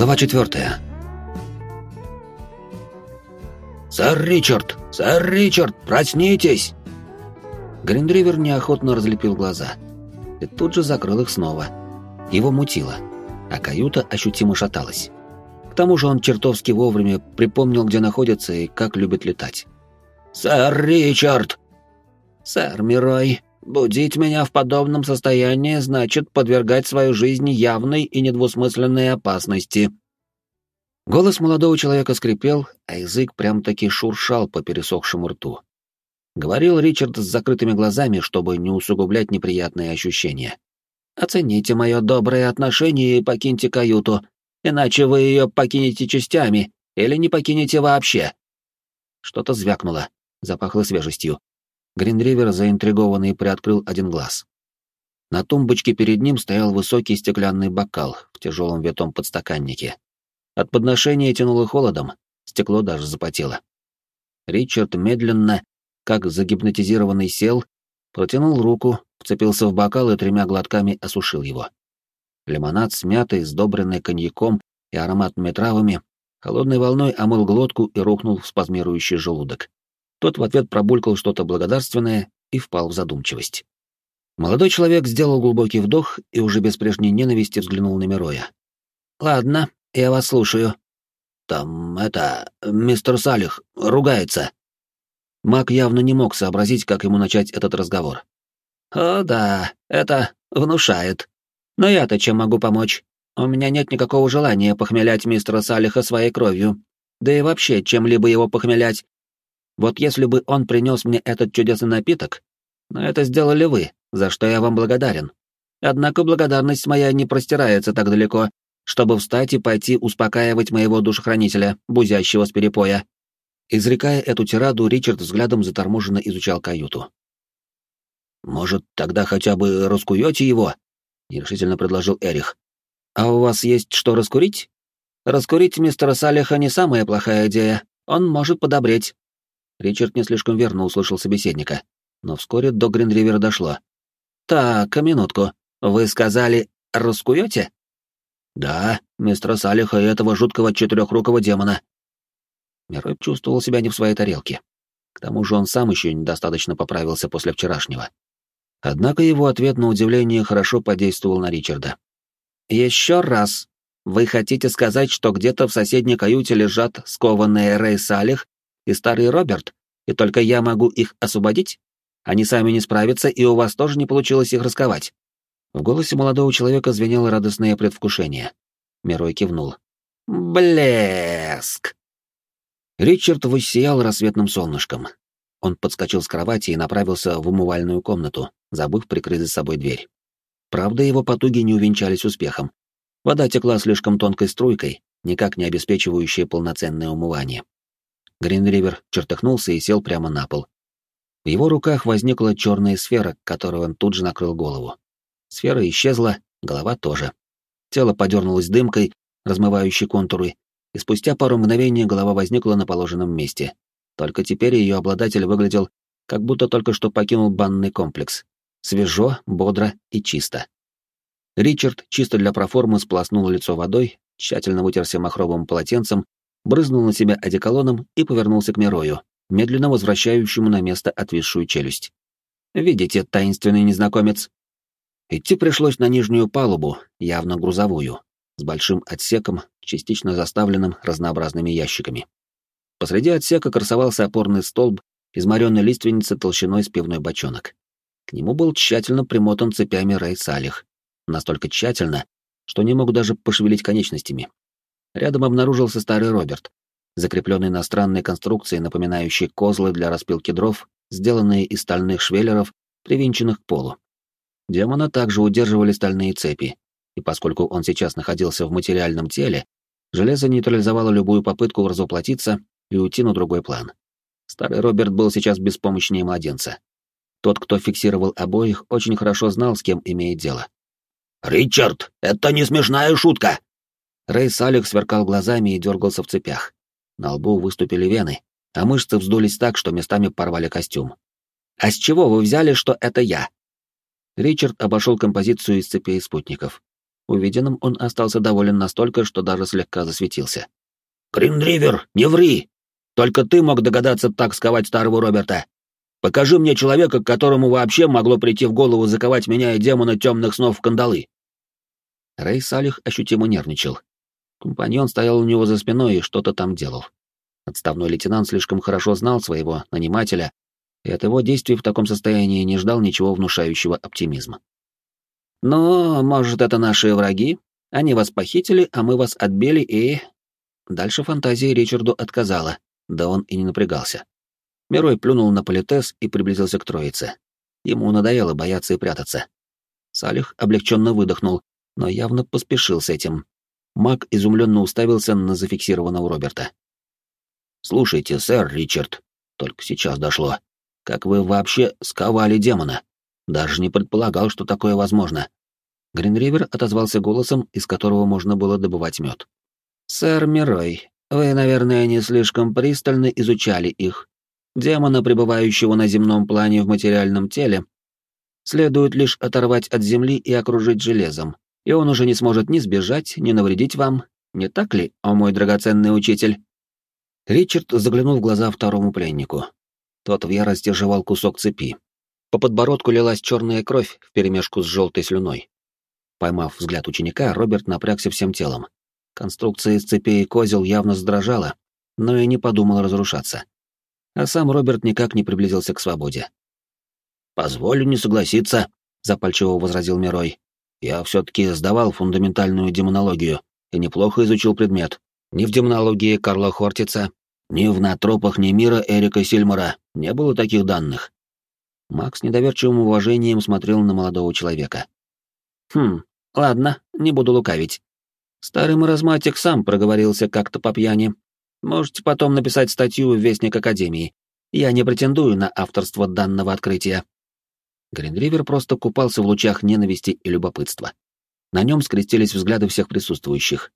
Глава четвертая. «Сэр Ричард! Сэр Ричард, проснитесь!» Гриндривер неохотно разлепил глаза и тут же закрыл их снова. Его мутило, а каюта ощутимо шаталась. К тому же он чертовски вовремя припомнил, где находится и как любит летать. «Сэр Ричард!» «Сэр Мирой, будить меня в подобном состоянии значит подвергать свою жизнь явной и недвусмысленной опасности». Голос молодого человека скрипел, а язык прям-таки шуршал по пересохшему рту. Говорил Ричард с закрытыми глазами, чтобы не усугублять неприятные ощущения. «Оцените мое доброе отношение и покиньте каюту, иначе вы ее покинете частями или не покинете вообще». Что-то звякнуло, запахло свежестью. Гринривер, заинтригованный, приоткрыл один глаз. На тумбочке перед ним стоял высокий стеклянный бокал в тяжелом витом подстаканнике. От подношения тянуло холодом, стекло даже запотело. Ричард медленно, как загипнотизированный сел, протянул руку, вцепился в бокал и тремя глотками осушил его. Лимонад с мятой, сдобренный коньяком и ароматными травами, холодной волной омыл глотку и рухнул в спазмирующий желудок. Тот в ответ пробулькал что-то благодарственное и впал в задумчивость. Молодой человек сделал глубокий вдох и уже без прежней ненависти взглянул на Мироя. «Ладно, я вас слушаю». «Там, это, мистер Салих ругается». Мак явно не мог сообразить, как ему начать этот разговор. «О, да, это внушает. Но я-то чем могу помочь? У меня нет никакого желания похмелять мистера Салиха своей кровью. Да и вообще, чем-либо его похмелять, вот если бы он принес мне этот чудесный напиток, но это сделали вы, за что я вам благодарен. Однако благодарность моя не простирается так далеко, чтобы встать и пойти успокаивать моего душехранителя, бузящего с перепоя». Изрекая эту тираду, Ричард взглядом заторможенно изучал каюту. «Может, тогда хотя бы раскуете его?» — нерешительно предложил Эрих. «А у вас есть что раскурить?» «Раскурить мистера Салиха не самая плохая идея. Он может подобреть. Ричард не слишком верно услышал собеседника, но вскоре до Гринривера дошло. «Так, минутку. Вы сказали, раскуете?» «Да, мистера Салиха и этого жуткого четырехрукого демона». Мирой чувствовал себя не в своей тарелке. К тому же он сам еще недостаточно поправился после вчерашнего. Однако его ответ на удивление хорошо подействовал на Ричарда. «Еще раз. Вы хотите сказать, что где-то в соседней каюте лежат скованные Рэй Салих и старый Роберт, и только я могу их освободить? Они сами не справятся, и у вас тоже не получилось их расковать». В голосе молодого человека звенело радостное предвкушение. Мирой кивнул. «Блеск!» Ричард воссиял рассветным солнышком. Он подскочил с кровати и направился в умывальную комнату, забыв прикрыть за собой дверь. Правда, его потуги не увенчались успехом. Вода текла слишком тонкой струйкой, никак не обеспечивающей полноценное умывание. Гринривер чертыхнулся и сел прямо на пол. В его руках возникла черная сфера, которую он тут же накрыл голову. Сфера исчезла, голова тоже. Тело подернулось дымкой, размывающей контуры, и спустя пару мгновений голова возникла на положенном месте. Только теперь ее обладатель выглядел, как будто только что покинул банный комплекс. Свежо, бодро и чисто. Ричард чисто для проформы сплоснул лицо водой, тщательно вытерся махровым полотенцем брызнул на себя одеколоном и повернулся к Мирою, медленно возвращающему на место отвисшую челюсть. «Видите, таинственный незнакомец?» Идти пришлось на нижнюю палубу, явно грузовую, с большим отсеком, частично заставленным разнообразными ящиками. Посреди отсека красовался опорный столб из моренной лиственницы толщиной с пивной бочонок. К нему был тщательно примотан цепями Рэй Салих. Настолько тщательно, что не мог даже пошевелить конечностями. Рядом обнаружился старый Роберт, закрепленный на странной конструкции, напоминающей козлы для распилки дров, сделанные из стальных швеллеров, привинченных к полу. Демона также удерживали стальные цепи, и поскольку он сейчас находился в материальном теле, железо нейтрализовало любую попытку развоплотиться и уйти на другой план. Старый Роберт был сейчас беспомощнее младенца. Тот, кто фиксировал обоих, очень хорошо знал, с кем имеет дело. «Ричард, это не смешная шутка!» Рэй Салих сверкал глазами и дергался в цепях. На лбу выступили вены, а мышцы вздулись так, что местами порвали костюм. «А с чего вы взяли, что это я?» Ричард обошел композицию из цепей спутников. Увиденным он остался доволен настолько, что даже слегка засветился. «Гриндривер, не ври! Только ты мог догадаться так сковать старого Роберта. Покажи мне человека, которому вообще могло прийти в голову заковать меня и демона темных снов в кандалы». Рэй Салих ощутимо нервничал. Компаньон стоял у него за спиной и что-то там делал. Отставной лейтенант слишком хорошо знал своего нанимателя, и от его действий в таком состоянии не ждал ничего внушающего оптимизма. «Но, может, это наши враги? Они вас похитили, а мы вас отбили и...» Дальше фантазия Ричарду отказала, да он и не напрягался. Мирой плюнул на политес и приблизился к троице. Ему надоело бояться и прятаться. Салих облегченно выдохнул, но явно поспешил с этим. Маг изумленно уставился на зафиксированного Роберта. «Слушайте, сэр Ричард, только сейчас дошло. Как вы вообще сковали демона? Даже не предполагал, что такое возможно». Гринривер отозвался голосом, из которого можно было добывать мед. «Сэр Мирой, вы, наверное, не слишком пристально изучали их. Демона, пребывающего на земном плане в материальном теле, следует лишь оторвать от земли и окружить железом, и он уже не сможет ни сбежать, ни навредить вам, не так ли, о мой драгоценный учитель?» Ричард заглянул в глаза второму пленнику. Тот в ярости жевал кусок цепи. По подбородку лилась черная кровь вперемешку с желтой слюной. Поймав взгляд ученика, Роберт напрягся всем телом. Конструкция из цепей и козел явно задрожала, но и не подумал разрушаться. А сам Роберт никак не приблизился к свободе. «Позволю не согласиться», — запальчиво возразил Мирой. «Я все-таки сдавал фундаментальную демонологию и неплохо изучил предмет. Ни в демонологии Карла Хортица, ни в натропах ни мира Эрика Сильмара не было таких данных». Макс недоверчивым уважением смотрел на молодого человека. «Хм, ладно, не буду лукавить. Старый маразматик сам проговорился как-то по пьяни. Можете потом написать статью в Вестник Академии. Я не претендую на авторство данного открытия. Гриндривер просто купался в лучах ненависти и любопытства. На нем скрестились взгляды всех присутствующих.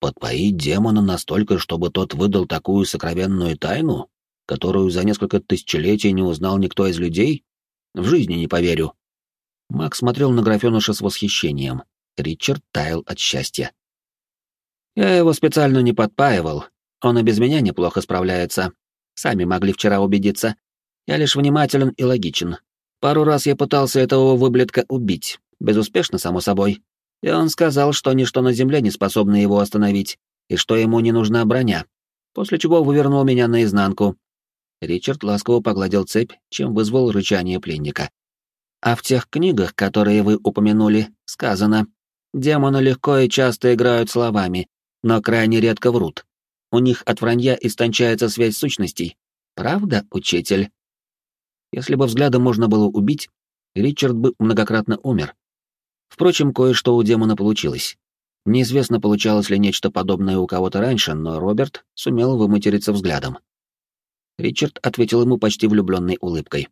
«Подпоить демона настолько, чтобы тот выдал такую сокровенную тайну, которую за несколько тысячелетий не узнал никто из людей? В жизни не поверю». Макс смотрел на графеныша с восхищением. Ричард таял от счастья. Я его специально не подпаивал. Он и без меня неплохо справляется. Сами могли вчера убедиться. Я лишь внимателен и логичен. Пару раз я пытался этого выблетка убить. Безуспешно, само собой. И он сказал, что ничто на земле не способно его остановить, и что ему не нужна броня. После чего вывернул меня наизнанку. Ричард ласково погладил цепь, чем вызвал рычание пленника. А в тех книгах, которые вы упомянули, сказано, демоны легко и часто играют словами, но крайне редко врут. У них от вранья истончается связь сущностей. Правда, учитель? Если бы взглядом можно было убить, Ричард бы многократно умер. Впрочем, кое-что у демона получилось. Неизвестно, получалось ли нечто подобное у кого-то раньше, но Роберт сумел выматериться взглядом. Ричард ответил ему почти влюбленной улыбкой.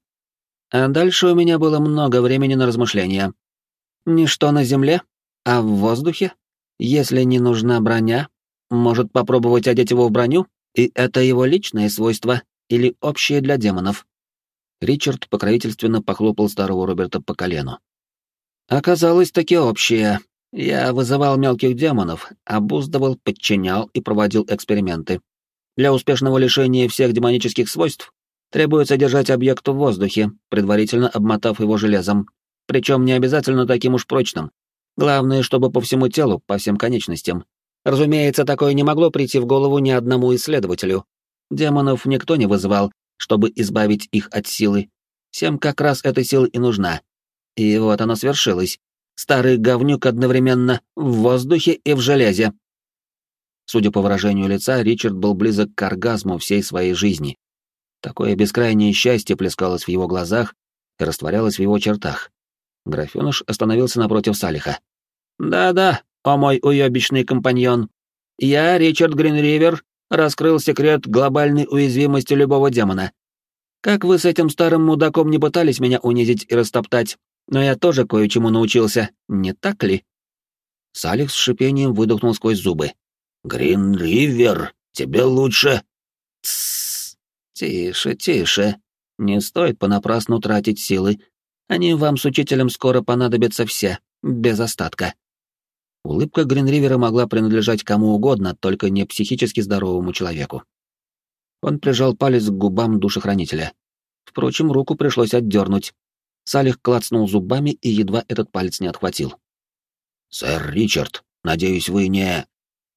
А дальше у меня было много времени на размышления. Ничто на земле, а в воздухе если не нужна броня, может попробовать одеть его в броню, и это его личное свойство или общее для демонов. Ричард покровительственно похлопал старого Роберта по колену. Оказалось таки общее. Я вызывал мелких демонов, обуздывал, подчинял и проводил эксперименты. Для успешного лишения всех демонических свойств требуется держать объект в воздухе, предварительно обмотав его железом, причем не обязательно таким уж прочным, Главное, чтобы по всему телу, по всем конечностям. Разумеется, такое не могло прийти в голову ни одному исследователю. Демонов никто не вызывал, чтобы избавить их от силы. Всем как раз эта сила и нужна. И вот оно свершилось. Старый говнюк одновременно в воздухе и в железе. Судя по выражению лица, Ричард был близок к оргазму всей своей жизни. Такое бескрайнее счастье плескалось в его глазах и растворялось в его чертах. Графёныш остановился напротив Салиха. «Да-да, о мой уёбищный компаньон. Я, Ричард Гринривер, раскрыл секрет глобальной уязвимости любого демона. Как вы с этим старым мудаком не пытались меня унизить и растоптать, но я тоже кое-чему научился, не так ли?» Салих с шипением выдохнул сквозь зубы. «Гринривер, тебе лучше...» «Тссс, тише, тише. Не стоит понапрасну тратить силы, они вам с учителем скоро понадобятся все, без остатка. Улыбка Гринривера могла принадлежать кому угодно, только не психически здоровому человеку. Он прижал палец к губам душехранителя. Впрочем, руку пришлось отдернуть. Салих клацнул зубами и едва этот палец не отхватил. «Сэр Ричард, надеюсь, вы не...»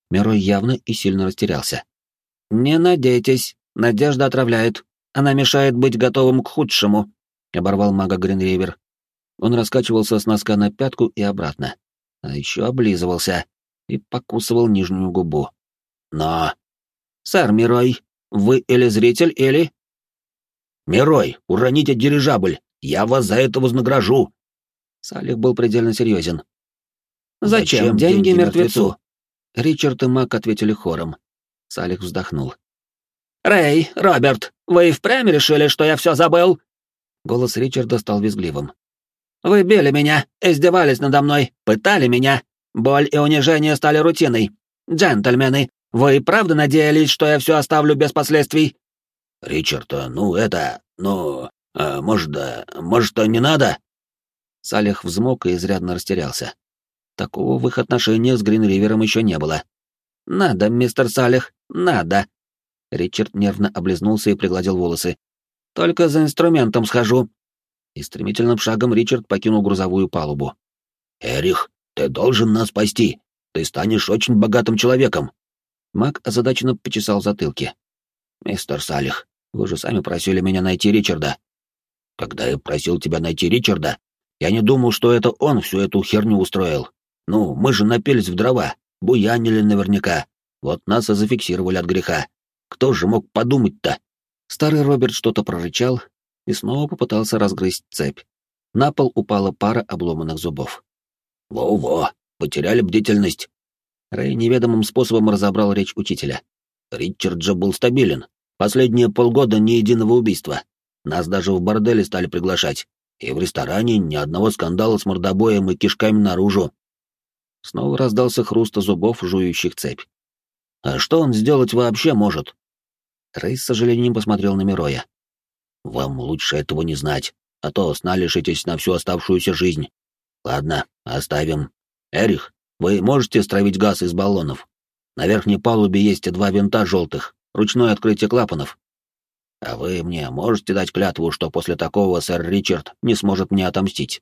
Мирой явно и сильно растерялся. «Не надейтесь, надежда отравляет. Она мешает быть готовым к худшему», — оборвал мага Гринривер. Он раскачивался с носка на пятку и обратно а еще облизывался и покусывал нижнюю губу. Но... «Сэр Мирой, вы или зритель, или...» «Мирой, уроните дирижабль! Я вас за это вознагражу!» Салих был предельно серьезен. «Зачем, Зачем деньги, деньги мертвецу? мертвецу?» Ричард и Мак ответили хором. Салих вздохнул. «Рэй, Роберт, вы и впрямь решили, что я все забыл?» Голос Ричарда стал визгливым. Вы били меня, издевались надо мной, пытали меня. Боль и унижение стали рутиной. Джентльмены, вы правда надеялись, что я все оставлю без последствий?» «Ричард, ну это... ну... А, может, да... может, не надо?» Салих взмок и изрядно растерялся. Такого в их отношениях с Гринривером еще не было. «Надо, мистер Салих, надо!» Ричард нервно облизнулся и пригладил волосы. «Только за инструментом схожу и стремительным шагом Ричард покинул грузовую палубу. «Эрих, ты должен нас спасти! Ты станешь очень богатым человеком!» Мак озадаченно почесал затылки. «Мистер Салих, вы же сами просили меня найти Ричарда». «Когда я просил тебя найти Ричарда, я не думал, что это он всю эту херню устроил. Ну, мы же напились в дрова, буянили наверняка. Вот нас и зафиксировали от греха. Кто же мог подумать-то?» Старый Роберт что-то прорычал, и снова попытался разгрызть цепь. На пол упала пара обломанных зубов. «Во-во, потеряли бдительность!» Рэй неведомым способом разобрал речь учителя. «Ричард же был стабилен. Последние полгода ни единого убийства. Нас даже в борделе стали приглашать. И в ресторане ни одного скандала с мордобоем и кишками наружу». Снова раздался хруст зубов, жующих цепь. «А что он сделать вообще может?» Рэй с сожалением посмотрел на Мироя. Вам лучше этого не знать, а то сна лишитесь на всю оставшуюся жизнь. Ладно, оставим. Эрих, вы можете стравить газ из баллонов? На верхней палубе есть два винта желтых, ручное открытие клапанов. А вы мне можете дать клятву, что после такого сэр Ричард не сможет мне отомстить?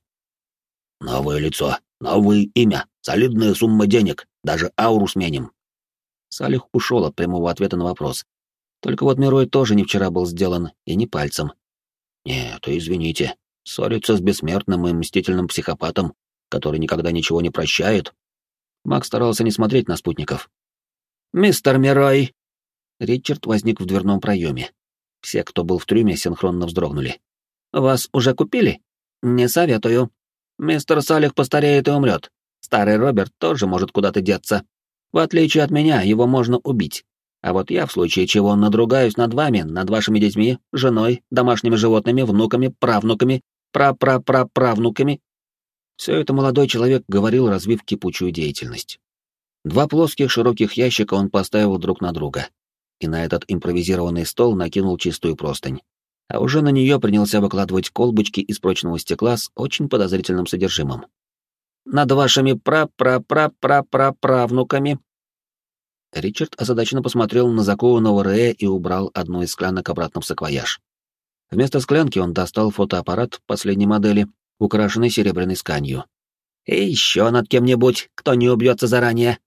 Новое лицо, новое имя, солидная сумма денег, даже ауру сменим. Салих ушел от прямого ответа на вопрос, только вот Мирой тоже не вчера был сделан, и не пальцем. Нет, извините, ссориться с бессмертным и мстительным психопатом, который никогда ничего не прощает. Мак старался не смотреть на спутников. «Мистер Мирой!» Ричард возник в дверном проеме. Все, кто был в трюме, синхронно вздрогнули. «Вас уже купили? Не советую. Мистер Салих постареет и умрет. Старый Роберт тоже может куда-то деться. В отличие от меня, его можно убить. А вот я, в случае чего, надругаюсь над вами, над вашими детьми, женой, домашними животными, внуками, правнуками, пра-пра-пра-правнуками. Все это молодой человек говорил, развив кипучую деятельность. Два плоских широких ящика он поставил друг на друга, и на этот импровизированный стол накинул чистую простынь. А уже на нее принялся выкладывать колбочки из прочного стекла с очень подозрительным содержимым. «Над вашими пра-пра-пра-пра-пра-правнуками Ричард озадаченно посмотрел на закованного Рэя и убрал одну из склянок обратно в саквояж. Вместо склянки он достал фотоаппарат последней модели, украшенный серебряной сканью. «И еще над кем-нибудь, кто не убьется заранее!»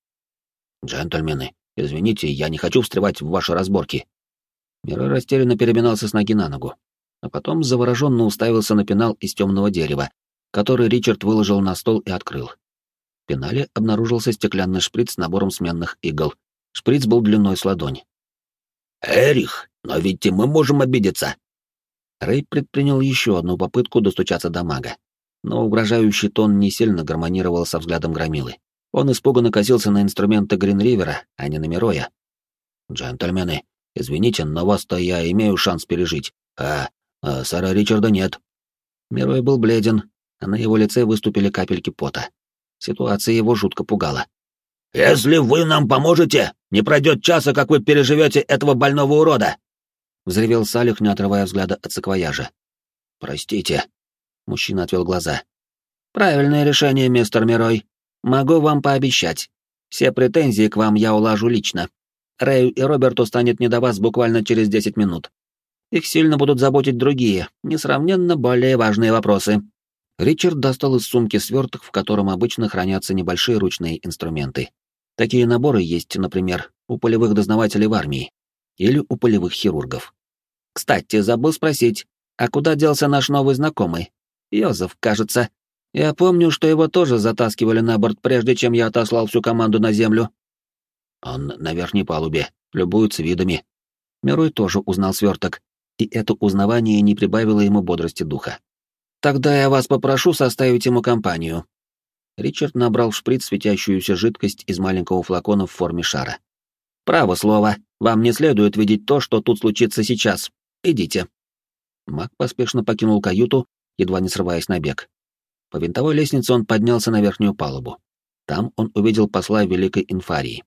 «Джентльмены, извините, я не хочу встревать в ваши разборки». Мирой растерянно переминался с ноги на ногу, а потом завороженно уставился на пенал из темного дерева, который Ричард выложил на стол и открыл. В пенале обнаружился стеклянный шприц с набором сменных игл, Шприц был длиной с ладонь. «Эрих, но ведь и мы можем обидеться!» Рэй предпринял еще одну попытку достучаться до мага, но угрожающий тон не сильно гармонировал со взглядом Громилы. Он испуганно косился на инструменты Гринривера, а не на Мироя. «Джентльмены, извините, но вас-то я имею шанс пережить, а, а сэра Ричарда нет». Мирой был бледен, а на его лице выступили капельки пота. Ситуация его жутко пугала. «Если вы нам поможете, не пройдет часа, как вы переживете этого больного урода!» — взревел Салих, не отрывая взгляда от саквояжа. «Простите», — мужчина отвел глаза. «Правильное решение, мистер Мирой. Могу вам пообещать. Все претензии к вам я улажу лично. Рэю и Роберту станет не до вас буквально через 10 минут. Их сильно будут заботить другие, несравненно более важные вопросы. Ричард достал из сумки сверток, в котором обычно хранятся небольшие ручные инструменты. Такие наборы есть, например, у полевых дознавателей в армии или у полевых хирургов. Кстати, забыл спросить, а куда делся наш новый знакомый? Йозеф, кажется. Я помню, что его тоже затаскивали на борт, прежде чем я отослал всю команду на землю. Он на верхней палубе, любуется видами. Мирой тоже узнал сверток, и это узнавание не прибавило ему бодрости духа. «Тогда я вас попрошу составить ему компанию». Ричард набрал в шприц светящуюся жидкость из маленького флакона в форме шара. «Право слово, вам не следует видеть то, что тут случится сейчас. Идите». Маг поспешно покинул каюту, едва не срываясь на бег. По винтовой лестнице он поднялся на верхнюю палубу. Там он увидел посла Великой Инфарии.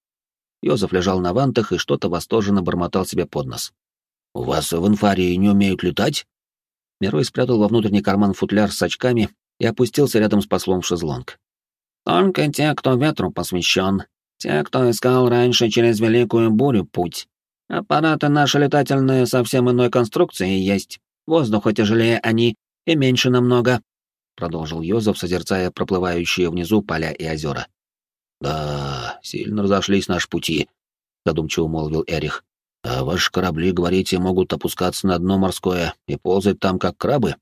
Йозеф лежал на вантах и что-то восторженно бормотал себе под нос. «У вас в инфарии не умеют летать?» Мирой спрятал во внутренний карман футляр с очками и опустился рядом с послом в шезлонг. «Только те, кто ветру посвящен, те, кто искал раньше через Великую Бурю путь. Аппараты наши летательные совсем иной конструкции есть. Воздуха тяжелее они и меньше намного», — продолжил Йозеф, созерцая проплывающие внизу поля и озера. «Да, сильно разошлись наши пути», — задумчиво молвил Эрих. А ваши корабли, говорите, могут опускаться на дно морское и ползать там, как крабы?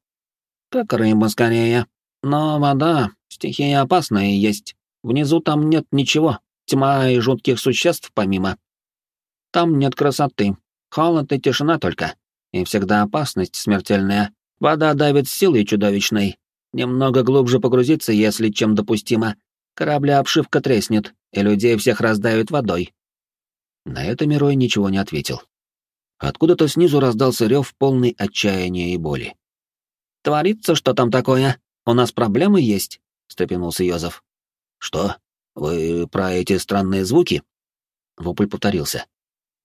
Как рыба скорее. Но вода, стихия опасная есть. Внизу там нет ничего, тьма и жутких существ помимо. Там нет красоты, холод и тишина только. И всегда опасность смертельная. Вода давит силой чудовищной. Немного глубже погрузиться, если чем допустимо. Корабля обшивка треснет, и людей всех раздавит водой. На это Мирой ничего не ответил. Откуда-то снизу раздался рев полный отчаяния и боли. «Творится что там такое? У нас проблемы есть?» — встрепенулся Йозеф. «Что? Вы про эти странные звуки?» Вопль повторился.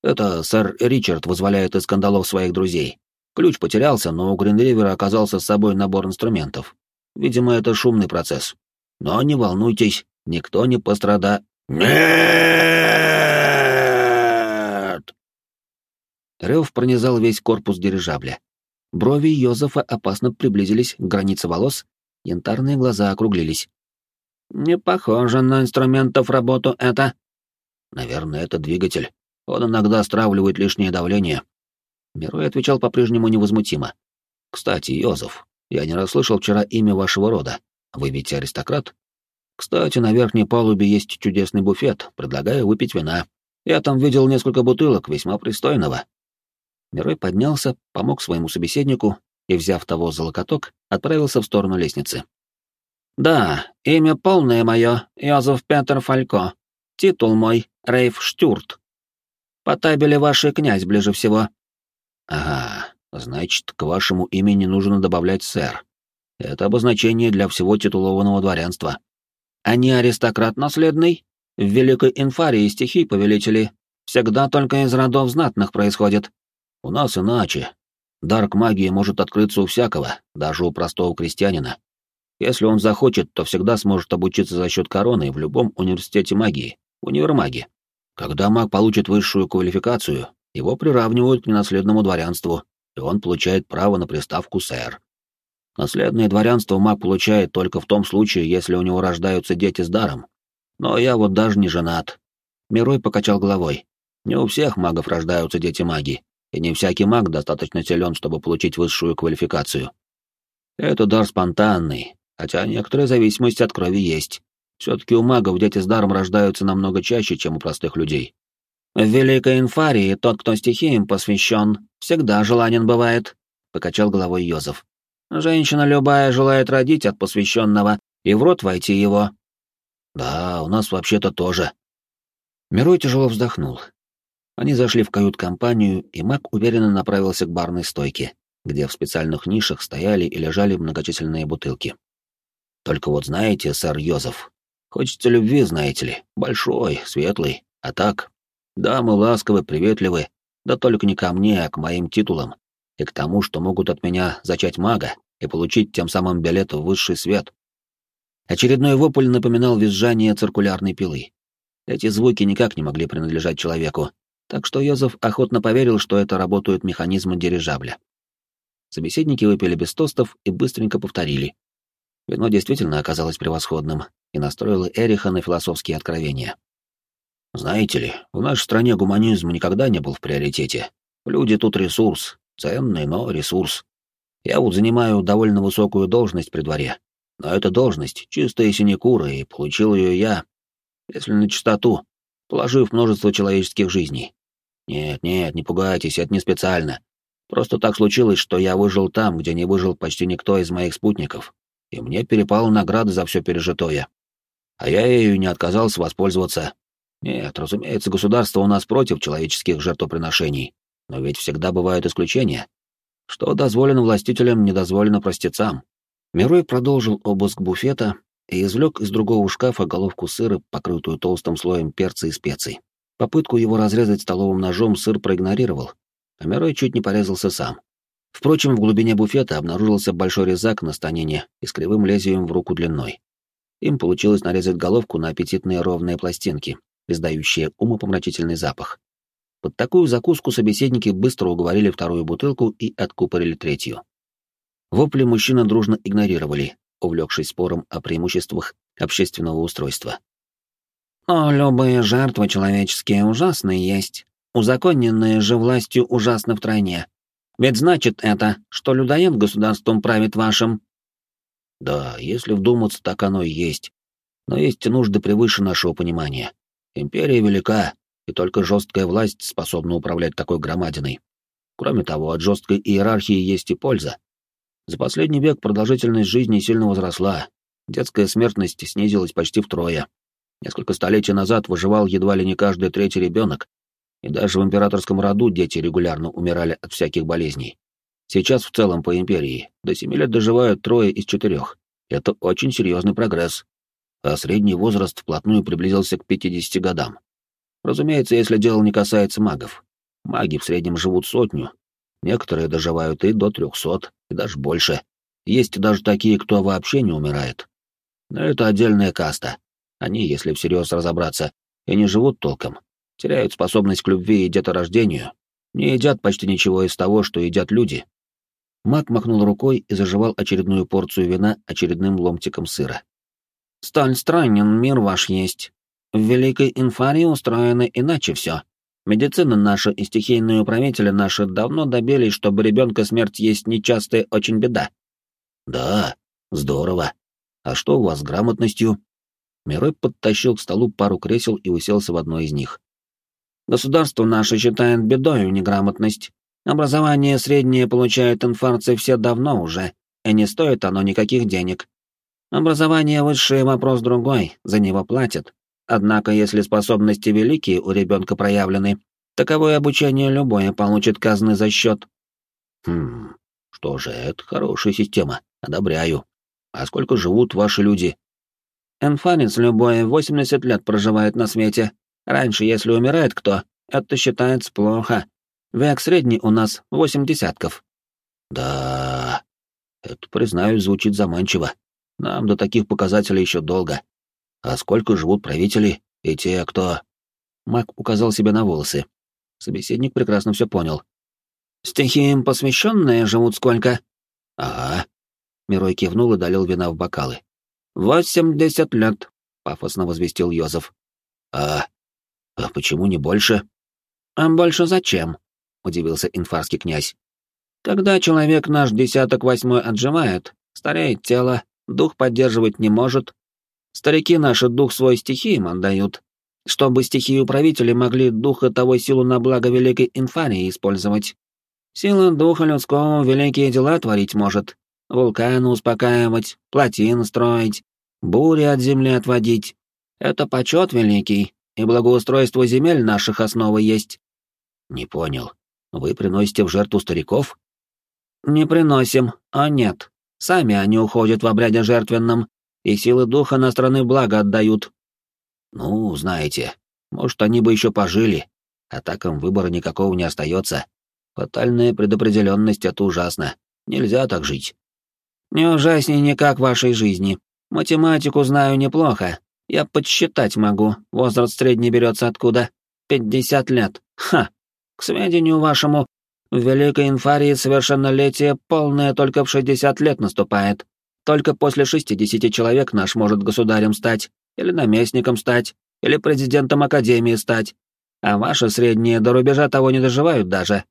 «Это сэр Ричард вызволяет из скандалов своих друзей. Ключ потерялся, но у Гринривера оказался с собой набор инструментов. Видимо, это шумный процесс. Но не волнуйтесь, никто не пострадает. Рев пронизал весь корпус дирижабля. Брови Йозефа опасно приблизились к границе волос, янтарные глаза округлились. «Не похоже на инструментов работу это». «Наверное, это двигатель. Он иногда стравливает лишнее давление». Мирой отвечал по-прежнему невозмутимо. «Кстати, Йозеф, я не расслышал вчера имя вашего рода. Вы ведь аристократ? Кстати, на верхней палубе есть чудесный буфет, предлагаю выпить вина. Я там видел несколько бутылок весьма пристойного. Мирой поднялся, помог своему собеседнику и, взяв того за локоток, отправился в сторону лестницы. «Да, имя полное мое — Йозеф Петер Фалько. Титул мой — Рейф Штюрт. По табели вашей князь ближе всего». «Ага, значит, к вашему имени нужно добавлять «сэр». Это обозначение для всего титулованного дворянства. А не аристократ наследный? В Великой Инфарии стихий повелители всегда только из родов знатных происходят. У нас иначе. Дар к магии может открыться у всякого, даже у простого крестьянина. Если он захочет, то всегда сможет обучиться за счет короны в любом университете магии, универмаге. Когда маг получит высшую квалификацию, его приравнивают к ненаследному дворянству, и он получает право на приставку «сэр». Наследное дворянство маг получает только в том случае, если у него рождаются дети с даром. Но я вот даже не женат. Мирой покачал головой. Не у всех магов рождаются дети маги, и не всякий маг достаточно силен, чтобы получить высшую квалификацию. Это дар спонтанный, хотя некоторая зависимость от крови есть. Все-таки у магов дети с даром рождаются намного чаще, чем у простых людей. В Великой Инфарии тот, кто стихиям посвящен, всегда желанен бывает, — покачал головой Йозеф. Женщина любая желает родить от посвященного и в рот войти его. Да, у нас вообще-то тоже. Мирой тяжело вздохнул. Они зашли в кают-компанию, и маг уверенно направился к барной стойке, где в специальных нишах стояли и лежали многочисленные бутылки. Только вот знаете, сэр Йозеф, хочется любви, знаете ли, большой, светлый, а так, да, мы ласковы, приветливы, да только не ко мне, а к моим титулам, и к тому, что могут от меня зачать мага и получить тем самым билет в высший свет. Очередной вопль напоминал визжание циркулярной пилы. Эти звуки никак не могли принадлежать человеку, так что Йозеф охотно поверил, что это работают механизмы дирижабля. Собеседники выпили без тостов и быстренько повторили. Вино действительно оказалось превосходным и настроило Эриха на философские откровения. «Знаете ли, в нашей стране гуманизм никогда не был в приоритете. Люди тут ресурс, ценный, но ресурс. Я вот занимаю довольно высокую должность при дворе, но эта должность — чистая синекура, и получил ее я, если на чистоту, положив множество человеческих жизней. Нет, нет, не пугайтесь, это не специально. Просто так случилось, что я выжил там, где не выжил почти никто из моих спутников, и мне перепала награда за все пережитое. А я ею не отказался воспользоваться. Нет, разумеется, государство у нас против человеческих жертвоприношений, но ведь всегда бывают исключения. Что дозволено властителям, не дозволено простецам. Мирой продолжил обыск буфета и извлек из другого шкафа головку сыра, покрытую толстым слоем перца и специй. Попытку его разрезать столовым ножом сыр проигнорировал, а Мирой чуть не порезался сам. Впрочем, в глубине буфета обнаружился большой резак на станине и с кривым лезвием в руку длиной. Им получилось нарезать головку на аппетитные ровные пластинки, издающие умопомрачительный запах. Под такую закуску собеседники быстро уговорили вторую бутылку и откупорили третью. Вопли мужчины дружно игнорировали, увлекшись спором о преимуществах общественного устройства. «Но любые жертвы человеческие ужасные есть, узаконенные же властью ужасно втройне. Ведь значит это, что людоед государством правит вашим». «Да, если вдуматься, так оно и есть. Но есть нужды превыше нашего понимания. Империя велика, и только жесткая власть способна управлять такой громадиной. Кроме того, от жесткой иерархии есть и польза. За последний век продолжительность жизни сильно возросла, детская смертность снизилась почти втрое. Несколько столетий назад выживал едва ли не каждый третий ребенок, и даже в императорском роду дети регулярно умирали от всяких болезней. Сейчас в целом по империи до семи лет доживают трое из четырех. Это очень серьезный прогресс. А средний возраст вплотную приблизился к 50 годам. Разумеется, если дело не касается магов. Маги в среднем живут сотню, Некоторые доживают и до трехсот, и даже больше. Есть даже такие, кто вообще не умирает. Но это отдельная каста. Они, если всерьез разобраться, и не живут толком. Теряют способность к любви и деторождению. Не едят почти ничего из того, что едят люди. Мак махнул рукой и заживал очередную порцию вина очередным ломтиком сыра. «Столь странен мир ваш есть. В Великой Инфарии устроено иначе все. Медицина наша и стихийные управители наши давно добились, чтобы ребенка смерть есть нечастая очень беда. Да, здорово. А что у вас с грамотностью? Мирой подтащил к столу пару кресел и уселся в одно из них. Государство наше считает бедою неграмотность. Образование среднее получают инфаркты все давно уже, и не стоит оно никаких денег. Образование высшее вопрос другой, за него платят, Однако, если способности великие у ребенка проявлены, таковое обучение любое получит казны за счет. Хм, что же, это хорошая система, одобряю. А сколько живут ваши люди? Энфанец любой 80 лет проживает на свете. Раньше, если умирает кто, это считается плохо. Век средний у нас восемь десятков. Да, это, признаюсь, звучит заманчиво. Нам до таких показателей еще долго. А сколько живут правители и те, кто...» Маг указал себе на волосы. Собеседник прекрасно все понял. «Стихиям посвященные живут сколько?» «Ага». Мирой кивнул и долил вина в бокалы. «Восемьдесят лет», — пафосно возвестил Йозеф. «А... а почему не больше?» «А больше зачем?» — удивился инфарский князь. «Когда человек наш десяток восьмой отжимает, стареет тело, дух поддерживать не может, Старики наши дух свой стихиям отдают, чтобы стихии-управители могли духа того силу на благо великой инфарии использовать. Сила духа людского великие дела творить может, вулканы успокаивать, плотины строить, бури от земли отводить. Это почет великий, и благоустройство земель наших основы есть. Не понял. Вы приносите в жертву стариков? Не приносим, а нет. Сами они уходят в обряде жертвенном, и силы духа на страны блага отдают. Ну, знаете, может, они бы еще пожили, а так им выбора никакого не остается. Фатальная предопределенность — это ужасно. Нельзя так жить. Не ужаснее никак вашей жизни. Математику знаю неплохо. Я подсчитать могу. Возраст средний берется откуда? Пятьдесят лет. Ха! К сведению вашему, в Великой Инфарии совершеннолетие полное только в шестьдесят лет наступает. Только после шестидесяти человек наш может государем стать, или наместником стать, или президентом Академии стать. А ваши средние до рубежа того не доживают даже.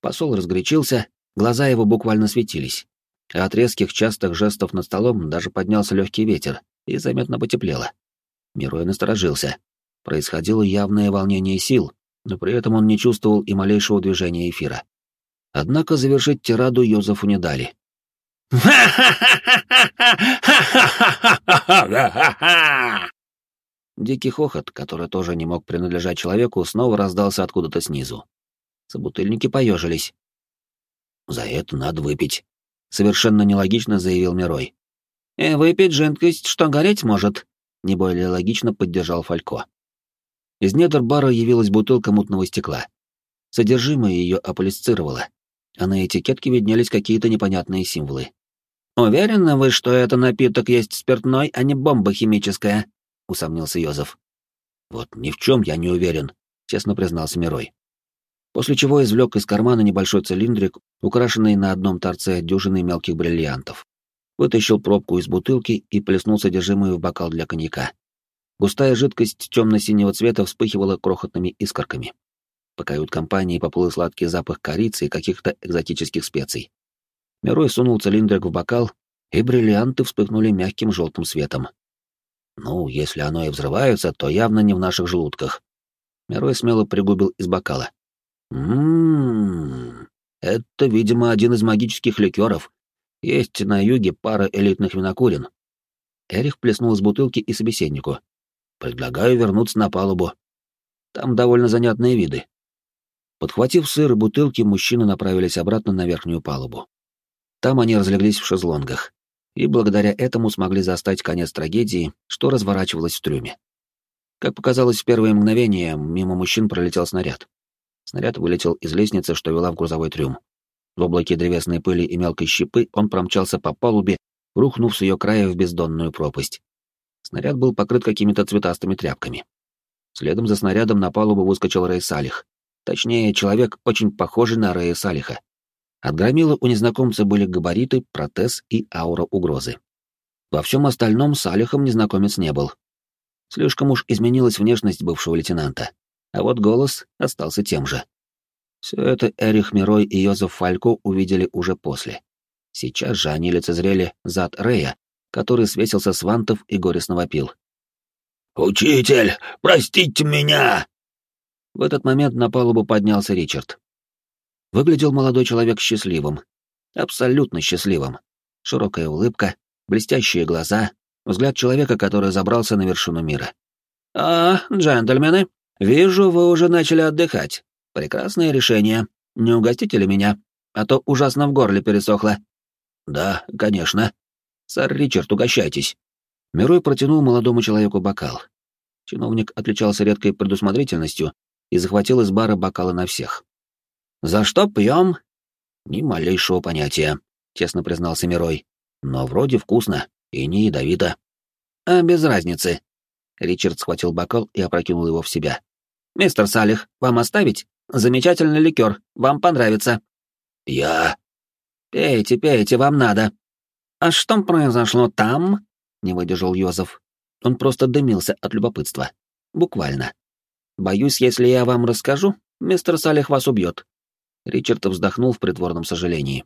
Посол разгорячился, глаза его буквально светились. А от резких частых жестов над столом даже поднялся легкий ветер, и заметно потеплело. Мирой насторожился. Происходило явное волнение сил, но при этом он не чувствовал и малейшего движения эфира. Однако завершить тираду Йозефу не дали. Дикий хохот, который тоже не мог принадлежать человеку, снова раздался откуда-то снизу. Собутыльники поежились. «За это надо выпить», — совершенно нелогично заявил Мирой. «И выпить жидкость, что гореть может», — не более логично поддержал Фалько. Из недр бара явилась бутылка мутного стекла. Содержимое ее аполисцировало, а на этикетке виднелись какие-то непонятные символы. «Уверены вы, что это напиток есть спиртной, а не бомба химическая?» — усомнился Йозеф. «Вот ни в чем я не уверен», — честно признался Мирой. После чего извлек из кармана небольшой цилиндрик, украшенный на одном торце дюжиной мелких бриллиантов. Вытащил пробку из бутылки и плеснул содержимое в бокал для коньяка. Густая жидкость темно-синего цвета вспыхивала крохотными искорками. По кают-компании поплыл сладкий запах корицы и каких-то экзотических специй. Мирой сунул цилиндрик в бокал, и бриллианты вспыхнули мягким желтым светом. Ну, если оно и взрывается, то явно не в наших желудках. Мирой смело пригубил из бокала. Ммм, это, видимо, один из магических ликеров. Есть на юге пара элитных винокурен. Эрих плеснул из бутылки и собеседнику. Предлагаю вернуться на палубу. Там довольно занятные виды. Подхватив сыр и бутылки, мужчины направились обратно на верхнюю палубу. Там они разлеглись в шезлонгах и благодаря этому смогли застать конец трагедии, что разворачивалось в трюме. Как показалось в первые мгновения, мимо мужчин пролетел снаряд. Снаряд вылетел из лестницы, что вела в грузовой трюм. В облаке древесной пыли и мелкой щепы он промчался по палубе, рухнув с ее края в бездонную пропасть. Снаряд был покрыт какими-то цветастыми тряпками. Следом за снарядом на палубу выскочил Рэй Салих. Точнее, человек, очень похожий на Рэя Салиха. От громила у незнакомца были габариты, протез и аура угрозы. Во всем остальном Салихом незнакомец не был. Слишком уж изменилась внешность бывшего лейтенанта, а вот голос остался тем же. Все это Эрих Мирой и Йозеф Фалько увидели уже после. Сейчас же они лицезрели зад Рея, который свесился с вантов и горестно вопил. «Учитель, простите меня!» В этот момент на палубу поднялся Ричард. Выглядел молодой человек счастливым, абсолютно счастливым. Широкая улыбка, блестящие глаза, взгляд человека, который забрался на вершину мира. «А, джентльмены, вижу, вы уже начали отдыхать. Прекрасное решение. Не угостите ли меня? А то ужасно в горле пересохло». «Да, конечно», «Сэр Ричард, угощайтесь!» Мирой протянул молодому человеку бокал. Чиновник отличался редкой предусмотрительностью и захватил из бара бокалы на всех. «За что пьем?» «Ни малейшего понятия», — честно признался Мирой. «Но вроде вкусно и не ядовито». «А без разницы». Ричард схватил бокал и опрокинул его в себя. «Мистер Салих, вам оставить? Замечательный ликер, вам понравится». «Я...» «Пейте, пейте, вам надо», «А что произошло там?» — не выдержал Йозеф. Он просто дымился от любопытства. Буквально. «Боюсь, если я вам расскажу, мистер Салих вас убьет». Ричард вздохнул в притворном сожалении.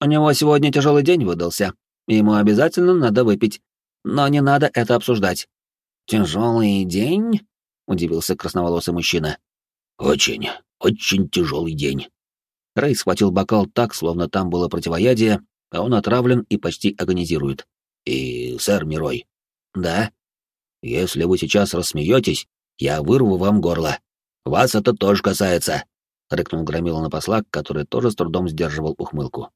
«У него сегодня тяжелый день выдался. Ему обязательно надо выпить. Но не надо это обсуждать». «Тяжелый день?» — удивился красноволосый мужчина. «Очень, очень тяжелый день». Рэй схватил бокал так, словно там было противоядие, а он отравлен и почти агонизирует. И, сэр Мирой, да? Если вы сейчас рассмеетесь, я вырву вам горло. Вас это тоже касается, — рыкнул Громила на посла, который тоже с трудом сдерживал ухмылку.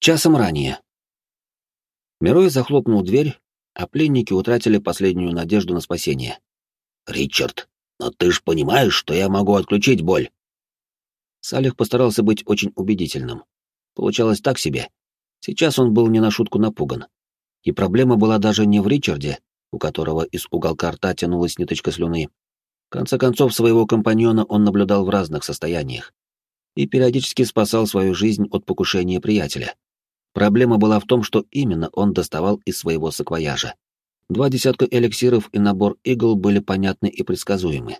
Часом ранее. Мирой захлопнул дверь, а пленники утратили последнюю надежду на спасение. «Ричард, но ты ж понимаешь, что я могу отключить боль?» Салих постарался быть очень убедительным. Получалось так себе. Сейчас он был не на шутку напуган. И проблема была даже не в Ричарде, у которого из уголка рта тянулась ниточка слюны. В конце концов, своего компаньона он наблюдал в разных состояниях и периодически спасал свою жизнь от покушения приятеля. Проблема была в том, что именно он доставал из своего саквояжа. Два десятка эликсиров и набор игл были понятны и предсказуемы.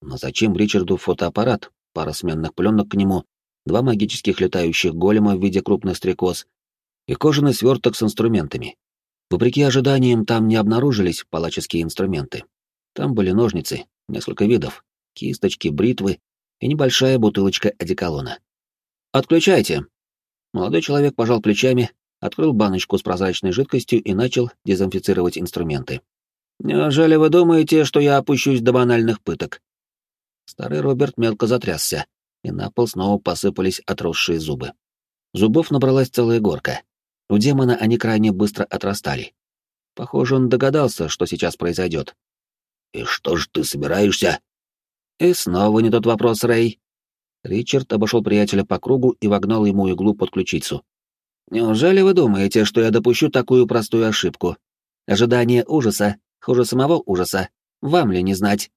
Но зачем Ричарду фотоаппарат, пара сменных пленок к нему, два магических летающих голема в виде крупных стрекоз и кожаный сверток с инструментами? Вопреки ожиданиям, там не обнаружились палаческие инструменты. Там были ножницы, несколько видов, кисточки, бритвы и небольшая бутылочка одеколона. «Отключайте!» Молодой человек пожал плечами, открыл баночку с прозрачной жидкостью и начал дезинфицировать инструменты. «Неужели вы думаете, что я опущусь до банальных пыток?» Старый Роберт мелко затрясся, и на пол снова посыпались отросшие зубы. Зубов набралась целая горка. У демона они крайне быстро отрастали. Похоже, он догадался, что сейчас произойдет. «И что ж ты собираешься?» И снова не тот вопрос, Рэй. Ричард обошел приятеля по кругу и вогнал ему иглу под ключицу. «Неужели вы думаете, что я допущу такую простую ошибку? Ожидание ужаса, хуже самого ужаса. Вам ли не знать?»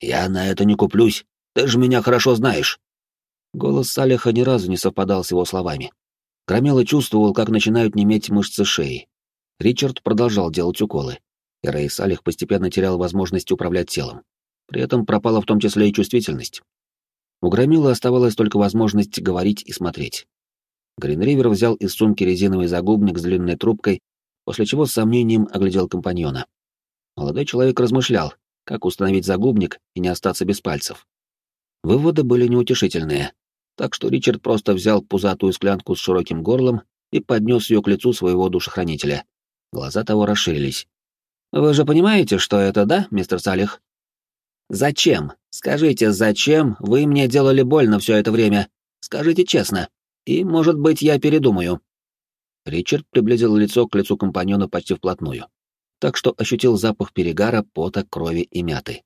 «Я на это не куплюсь. Ты же меня хорошо знаешь». Голос Салиха ни разу не совпадал с его словами. Громила чувствовал, как начинают неметь мышцы шеи. Ричард продолжал делать уколы, и Рэй Салих постепенно терял возможность управлять телом. При этом пропала в том числе и чувствительность. У Громила оставалась только возможность говорить и смотреть. Гринривер взял из сумки резиновый загубник с длинной трубкой, после чего с сомнением оглядел компаньона. Молодой человек размышлял, как установить загубник и не остаться без пальцев. Выводы были неутешительные, так что Ричард просто взял пузатую склянку с широким горлом и поднес ее к лицу своего душехранителя. Глаза того расширились. «Вы же понимаете, что это, да, мистер Салих?» «Зачем? Скажите, зачем вы мне делали больно все это время? Скажите честно. И, может быть, я передумаю». Ричард приблизил лицо к лицу компаньона почти вплотную, так что ощутил запах перегара, пота, крови и мяты.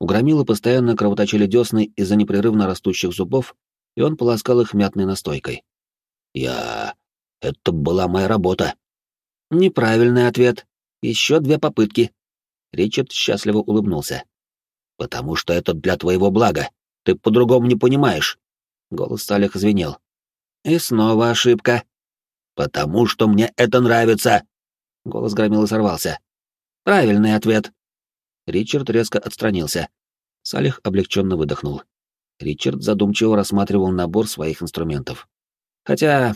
У Громила постоянно кровоточили десны из-за непрерывно растущих зубов, и он полоскал их мятной настойкой. «Я... это была моя работа». «Неправильный ответ. Еще две попытки». Ричард счастливо улыбнулся. «Потому что это для твоего блага. Ты по-другому не понимаешь». Голос Салих звенел. «И снова ошибка». «Потому что мне это нравится». Голос Громила сорвался. «Правильный ответ». Ричард резко отстранился. Салих облегченно выдохнул. Ричард задумчиво рассматривал набор своих инструментов. «Хотя,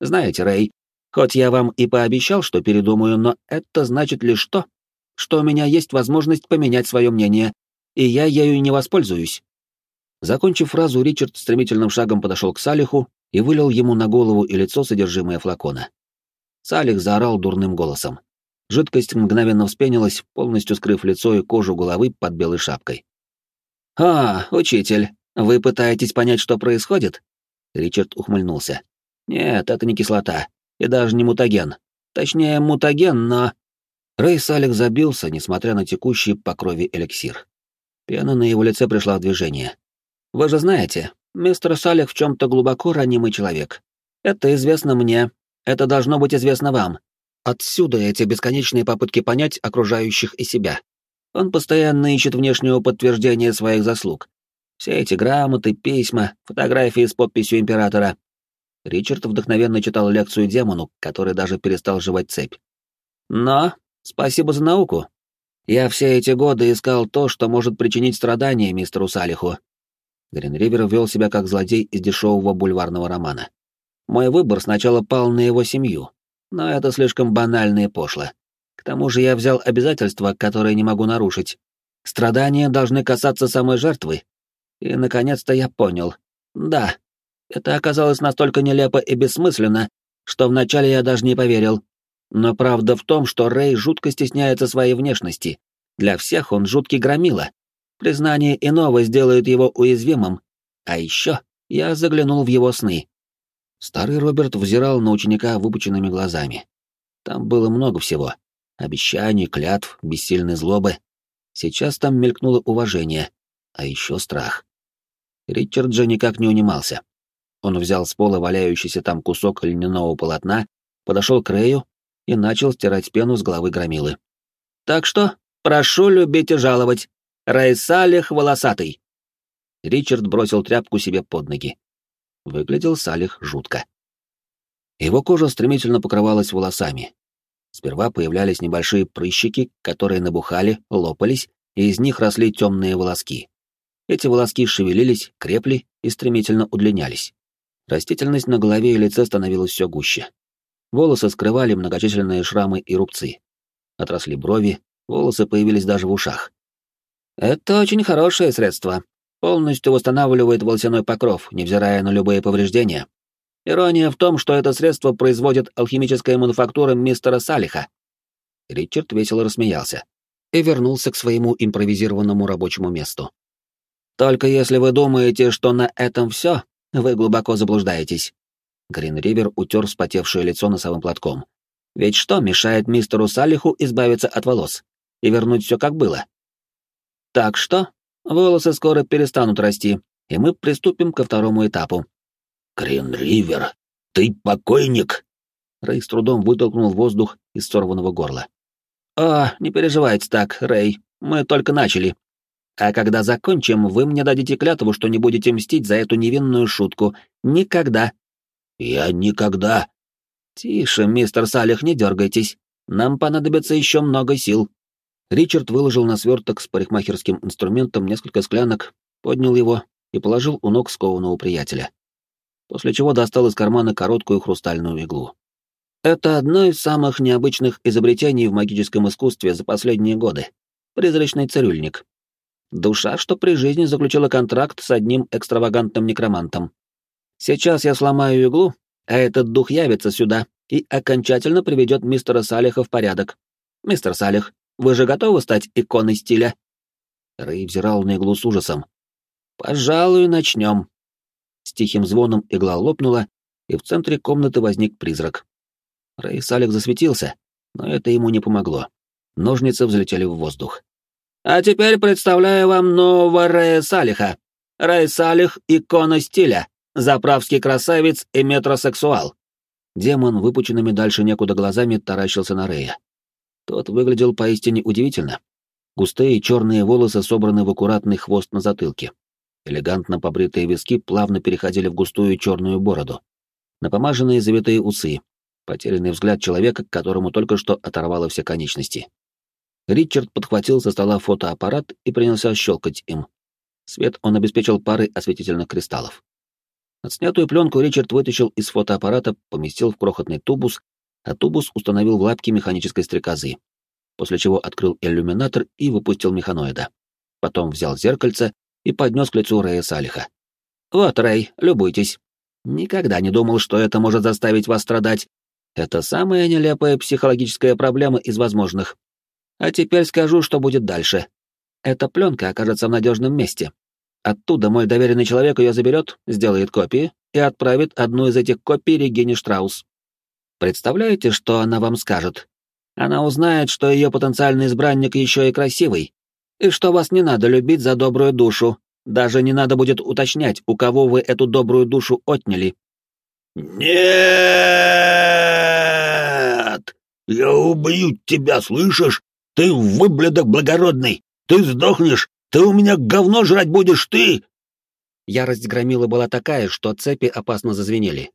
знаете, Рэй, хоть я вам и пообещал, что передумаю, но это значит лишь то, что у меня есть возможность поменять свое мнение, и я ею не воспользуюсь». Закончив фразу, Ричард стремительным шагом подошел к Салиху и вылил ему на голову и лицо содержимое флакона. Салих заорал дурным голосом. Жидкость мгновенно вспенилась, полностью скрыв лицо и кожу головы под белой шапкой. «А, учитель, вы пытаетесь понять, что происходит?» Ричард ухмыльнулся. «Нет, это не кислота. И даже не мутаген. Точнее, мутаген, но...» Рэй Салик забился, несмотря на текущий по крови эликсир. Пена на его лице пришла в движение. «Вы же знаете, мистер Салих в чем-то глубоко ранимый человек. Это известно мне. Это должно быть известно вам. Отсюда эти бесконечные попытки понять окружающих и себя. Он постоянно ищет внешнего подтверждения своих заслуг, все эти грамоты, письма, фотографии с подписью императора. Ричард вдохновенно читал лекцию демону, который даже перестал жевать цепь. Но спасибо за науку. Я все эти годы искал то, что может причинить страдания мистеру Салиху. Гринривер вел себя как злодей из дешевого бульварного романа. Мой выбор сначала пал на его семью, но это слишком банально и пошло. К тому же я взял обязательства, которые не могу нарушить. Страдания должны касаться самой жертвы, и, наконец-то, я понял. Да, это оказалось настолько нелепо и бессмысленно, что вначале я даже не поверил. Но правда в том, что Рэй жутко стесняется своей внешности. Для всех он жуткий громила. Признание иного сделает его уязвимым. А еще я заглянул в его сны. Старый Роберт взирал на ученика выпученными глазами. Там было много всего. Обещаний, клятв, бессильной злобы. Сейчас там мелькнуло уважение, а еще страх. Ричард же никак не унимался. Он взял с пола валяющийся там кусок льняного полотна подошел к Рэю и начал стирать пену с головы громилы. «Так что, прошу любить и жаловать. Рэй Салих волосатый!» Ричард бросил тряпку себе под ноги. Выглядел Салих жутко. Его кожа стремительно покрывалась волосами. Сперва появлялись небольшие прыщики, которые набухали, лопались, и из них росли темные волоски. Эти волоски шевелились, крепли и стремительно удлинялись. Растительность на голове и лице становилась все гуще. Волосы скрывали многочисленные шрамы и рубцы. Отросли брови, волосы появились даже в ушах. «Это очень хорошее средство. Полностью восстанавливает волосяной покров, невзирая на любые повреждения. Ирония в том, что это средство производит алхимическая мануфактура мистера Салиха». Ричард весело рассмеялся и вернулся к своему импровизированному рабочему месту. «Только если вы думаете, что на этом все, вы глубоко заблуждаетесь. Гринривер утер вспотевшее лицо носовым платком. Ведь что мешает мистеру Салиху избавиться от волос и вернуть все как было? Так что, волосы скоро перестанут расти, и мы приступим ко второму этапу. Гринривер, ты покойник? Рэй с трудом вытолкнул воздух из сорванного горла. «О, не переживайте так, Рэй, мы только начали. А когда закончим, вы мне дадите клятву, что не будете мстить за эту невинную шутку. Никогда. Я никогда. Тише, мистер Салих, не дергайтесь. Нам понадобится еще много сил. Ричард выложил на сверток с парикмахерским инструментом несколько склянок, поднял его и положил у ног скованного приятеля. После чего достал из кармана короткую хрустальную иглу. Это одно из самых необычных изобретений в магическом искусстве за последние годы. Призрачный цирюльник. Душа, что при жизни заключила контракт с одним экстравагантным некромантом. Сейчас я сломаю иглу, а этот дух явится сюда и окончательно приведет мистера Салиха в порядок. Мистер Салих, вы же готовы стать иконой стиля? Рэй взирал на иглу с ужасом. Пожалуй, начнем. С тихим звоном игла лопнула, и в центре комнаты возник призрак. Рэй Салих засветился, но это ему не помогло. Ножницы взлетели в воздух. А теперь представляю вам нового Рэя Салиха. Рэй Салих — икона стиля, заправский красавец и метросексуал. Демон, выпученными дальше некуда глазами, таращился на Рэя. Тот выглядел поистине удивительно. Густые черные волосы собраны в аккуратный хвост на затылке. Элегантно побритые виски плавно переходили в густую черную бороду. Напомаженные завитые усы. Потерянный взгляд человека, которому только что оторвало все конечности. Ричард подхватил со стола фотоаппарат и принялся щелкать им. Свет он обеспечил парой осветительных кристаллов. Отснятую пленку Ричард вытащил из фотоаппарата, поместил в крохотный тубус, а тубус установил в лапки механической стрекозы, после чего открыл иллюминатор и выпустил механоида. Потом взял зеркальце и поднес к лицу Рэя Салиха. «Вот, Рэй, любуйтесь. Никогда не думал, что это может заставить вас страдать. Это самая нелепая психологическая проблема из возможных. А теперь скажу, что будет дальше. Эта пленка окажется в надежном месте. Оттуда мой доверенный человек ее заберет, сделает копии и отправит одну из этих копий Регине Штраус. Представляете, что она вам скажет? Она узнает, что ее потенциальный избранник еще и красивый, и что вас не надо любить за добрую душу. Даже не надо будет уточнять, у кого вы эту добрую душу отняли. «Нет! Я убью тебя, слышишь? Ты выблядок благородный! Ты сдохнешь! Ты у меня говно жрать будешь, ты!» Ярость громила была такая, что цепи опасно зазвенели.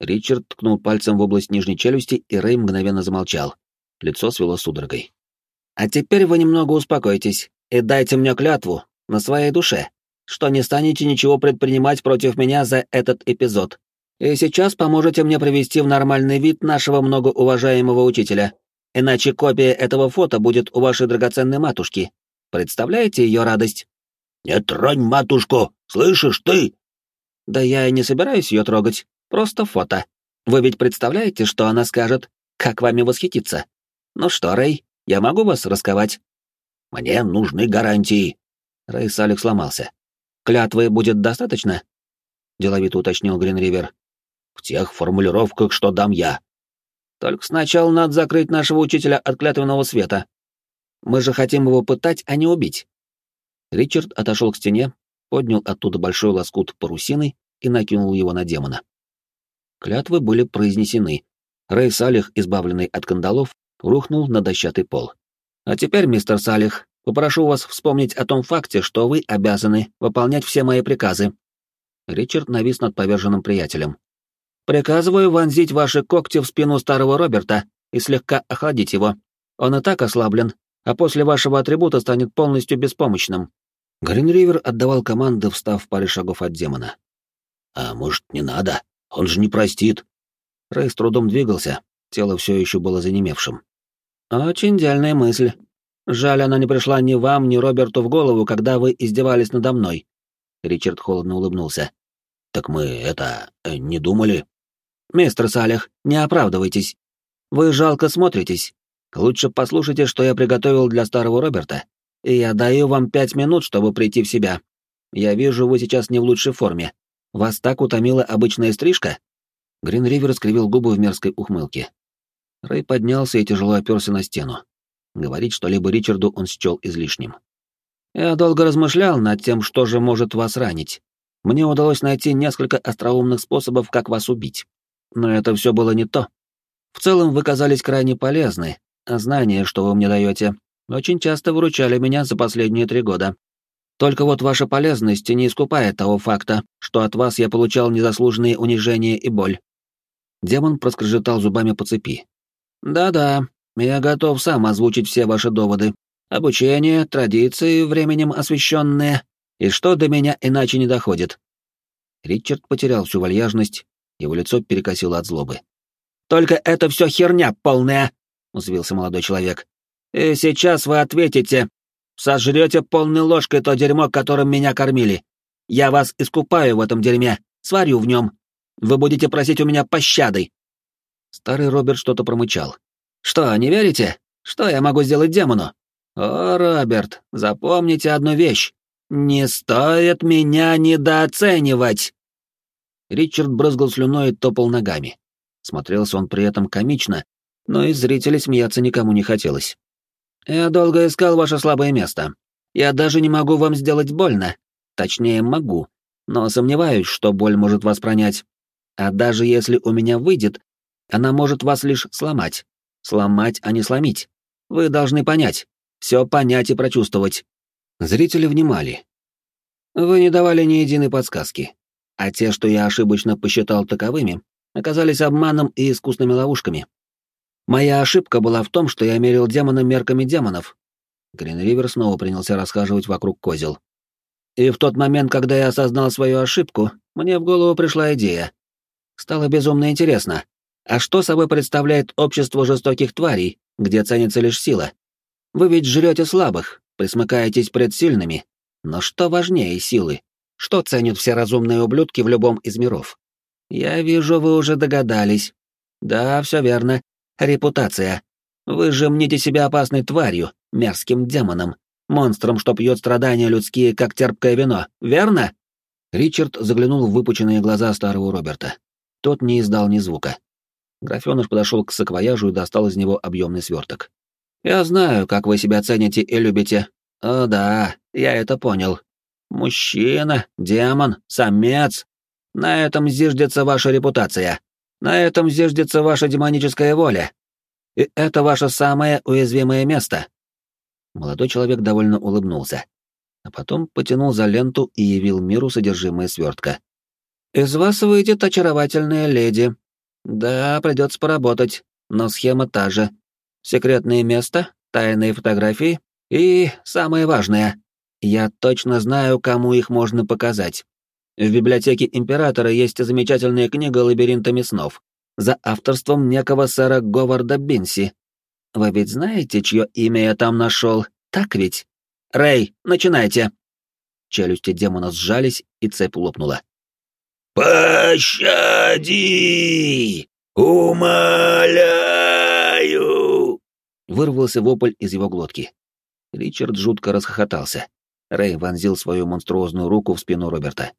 Ричард ткнул пальцем в область нижней челюсти, и Рэй мгновенно замолчал. Лицо свело судорогой. «А теперь вы немного успокойтесь и дайте мне клятву на своей душе, что не станете ничего предпринимать против меня за этот эпизод. И сейчас поможете мне привести в нормальный вид нашего многоуважаемого учителя, Иначе копия этого фото будет у вашей драгоценной матушки. Представляете ее радость? Не тронь матушку, слышишь ты? Да я и не собираюсь ее трогать, просто фото. Вы ведь представляете, что она скажет, как вами восхититься? Ну что, Рэй, я могу вас расковать? Мне нужны гарантии. Рэй Салик сломался. Клятвы будет достаточно? Деловито уточнил Гринривер. В тех формулировках, что дам я. Только сначала надо закрыть нашего учителя от клятвенного света. Мы же хотим его пытать, а не убить. Ричард отошел к стене, поднял оттуда большой лоскут парусины и накинул его на демона. Клятвы были произнесены, Рэй Салих, избавленный от кандалов, рухнул на дощатый пол. «А теперь, мистер Салих, попрошу вас вспомнить о том факте, что вы обязаны выполнять все мои приказы». Ричард навис над поверженным приятелем. «Приказываю вонзить ваши когти в спину старого Роберта и слегка охладить его. Он и так ослаблен, а после вашего атрибута станет полностью беспомощным». Гринривер отдавал команды, встав в паре шагов от демона. «А может, не надо? Он же не простит». Рэй с трудом двигался, тело все еще было занемевшим. «Очень идеальная мысль. Жаль, она не пришла ни вам, ни Роберту в голову, когда вы издевались надо мной». Ричард холодно улыбнулся. «Так мы, это, э, не думали?» «Мистер Салих, не оправдывайтесь. Вы жалко смотритесь. Лучше послушайте, что я приготовил для старого Роберта, и я даю вам пять минут, чтобы прийти в себя. Я вижу, вы сейчас не в лучшей форме. Вас так утомила обычная стрижка?» Гринривер скривил губы в мерзкой ухмылке. Рэй поднялся и тяжело оперся на стену. Говорить что-либо Ричарду он счел излишним. «Я долго размышлял над тем, что же может вас ранить. Мне удалось найти несколько остроумных способов, как вас убить. Но это все было не то. В целом вы казались крайне полезны, а знания, что вы мне даете, очень часто выручали меня за последние три года. Только вот ваша полезность не искупает того факта, что от вас я получал незаслуженные унижения и боль». Демон проскрежетал зубами по цепи, да-да, я готов сам озвучить все ваши доводы. Обучение, традиции, временем освещенные. И что до меня иначе не доходит. Ричард потерял всю вальяжность, его лицо перекосило от злобы. «Только это все херня полная!» — узвился молодой человек. «И сейчас вы ответите. Сожрете полной ложкой то дерьмо, которым меня кормили. Я вас искупаю в этом дерьме, сварю в нем. Вы будете просить у меня пощады. Старый Роберт что-то промычал. «Что, не верите? Что я могу сделать демону?» «О, Роберт, запомните одну вещь. Не стоит меня недооценивать!» Ричард брызгал слюной и топал ногами. Смотрелся он при этом комично, но из зрителей смеяться никому не хотелось. «Я долго искал ваше слабое место. Я даже не могу вам сделать больно. Точнее, могу, но сомневаюсь, что боль может вас пронять. А даже если у меня выйдет, она может вас лишь сломать. Сломать, а не сломить. Вы должны понять. Все понять и прочувствовать. Зрители внимали. Вы не давали ни единой подсказки. А те, что я ошибочно посчитал таковыми, оказались обманом и искусными ловушками. Моя ошибка была в том, что я мерил демона мерками демонов. Гринривер снова принялся расхаживать вокруг козел. И в тот момент, когда я осознал свою ошибку, мне в голову пришла идея. Стало безумно интересно, а что собой представляет общество жестоких тварей, где ценится лишь сила? Вы ведь жрете слабых, присмыкаетесь пред сильными. Но что важнее силы? Что ценят все разумные ублюдки в любом из миров? Я вижу, вы уже догадались. Да, все верно. Репутация. Вы же мните себя опасной тварью, мерзким демоном, монстром, что пьет страдания людские, как терпкое вино, верно? Ричард заглянул в выпученные глаза старого Роберта. Тот не издал ни звука. Графёныш подошел к саквояжу и достал из него объемный сверток. «Я знаю, как вы себя цените и любите. О да, я это понял. Мужчина, демон, самец. На этом зиждется ваша репутация. На этом зиждется ваша демоническая воля. И это ваше самое уязвимое место». Молодой человек довольно улыбнулся, а потом потянул за ленту и явил миру содержимое свертка. «Из вас выйдет очаровательная леди, да, придется поработать, но схема та же. Секретное место, тайные фотографии и, самое важное, я точно знаю, кому их можно показать. В библиотеке Императора есть замечательная книга «Лабиринтами снов» за авторством некого сэра Говарда Бинси. Вы ведь знаете, чье имя я там нашел, так ведь? Рэй, начинайте!» Челюсти демона сжались, и цепь лопнула. «Пощади! Умоляю!» Вырвался вопль из его глотки. Ричард жутко расхохотался. Рэй вонзил свою монструозную руку в спину Роберта.